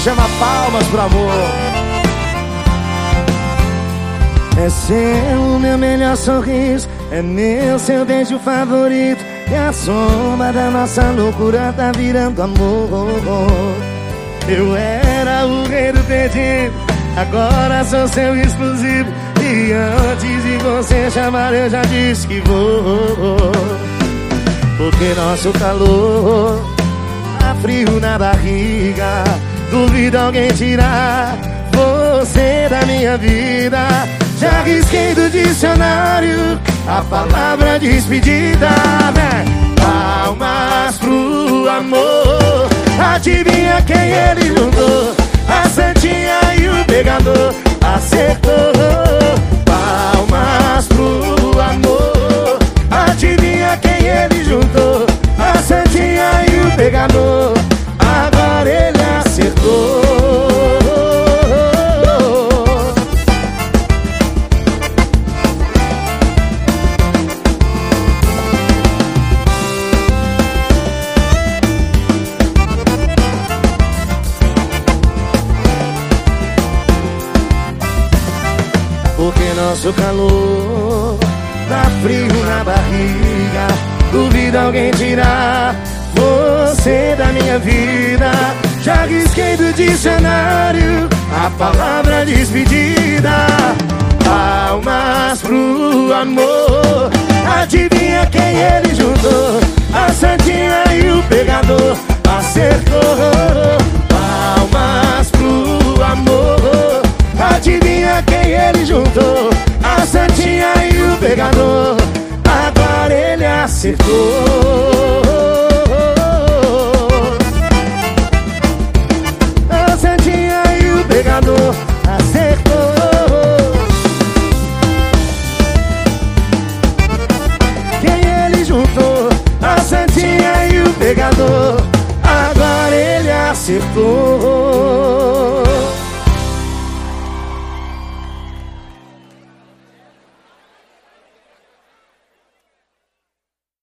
chama Palmas pro Amor. É seu meu melhor sorriso, é meu seu beijo favorito. E a sombra da nossa loucura tá virando amor. Eu era o rei do pedido, agora sou seu exclusivo. E antes de você chamar, eu já disse que vou. Porque nosso calor frio na barriga. Duvido alguém tirar você da minha vida. Já risquei do dicionário a palavra despedida. Né? Palmas pro amor. Adivinha quem ele juntou? Porque nosso calor dá frio na barriga. Duvido alguém tirar você da minha vida. Já risquei do dicionário a palavra despedida. Palmas pro amor. Adivinha quem ele juntou? A Santinha e o pegador pegador. Agora ele acertou. A Santinha e o pegador acertou. Quem ele juntou? A Santinha e o pegador. Agora ele acertou.